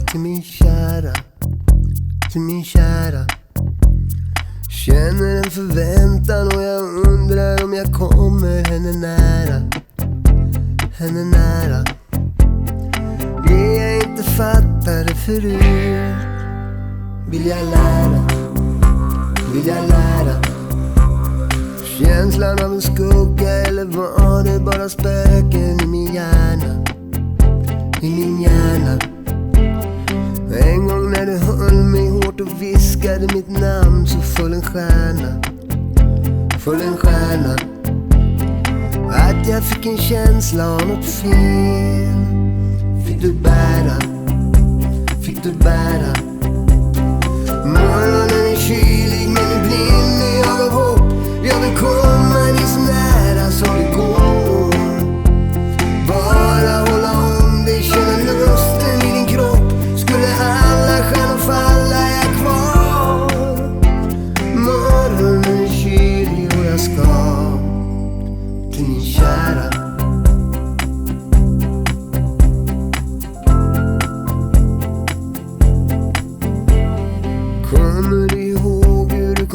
till min kära, till min kära. Känner en förväntan och jag undrar om jag kommer henne nära, henne nära. Det jag inte fattade förut vill jag lära, vill jag lära. Känslan av en skugga eller var det bara spöken i min hjärna? I min hjärna. Viskade mitt namn så föll en stjärna. Föll en stjärna. Att jag fick en känsla av något fel. Fick du bära,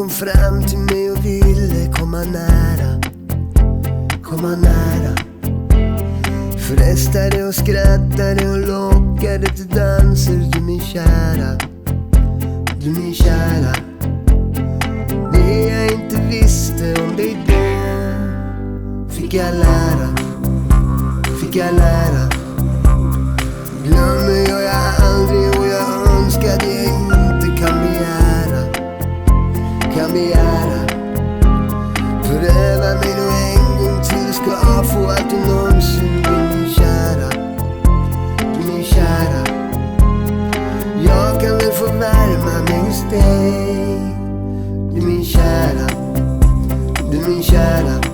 kom fram till mig och ville komma nära? Komma nära. Frestade och skrattade och lockade till danser du min kära. Du min kära. Det jag inte visste om dig då fick jag lära. Fick jag lära. Dig. Du min kära. Du min kära.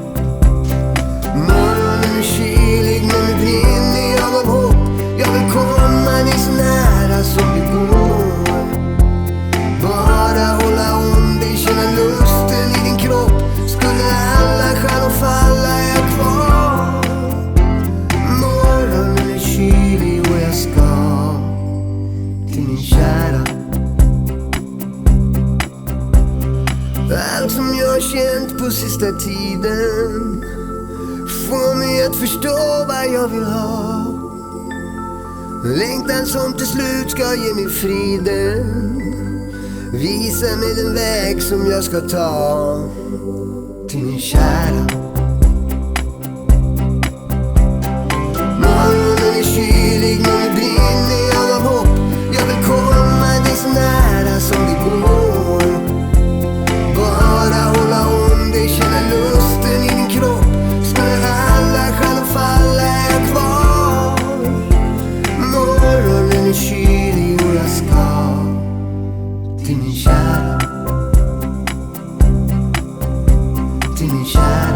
Allt som jag har känt på sista tiden får mig att förstå vad jag vill ha. Längtan som till slut ska ge mig friden. Visa mig den väg som jag ska ta till min kära. te.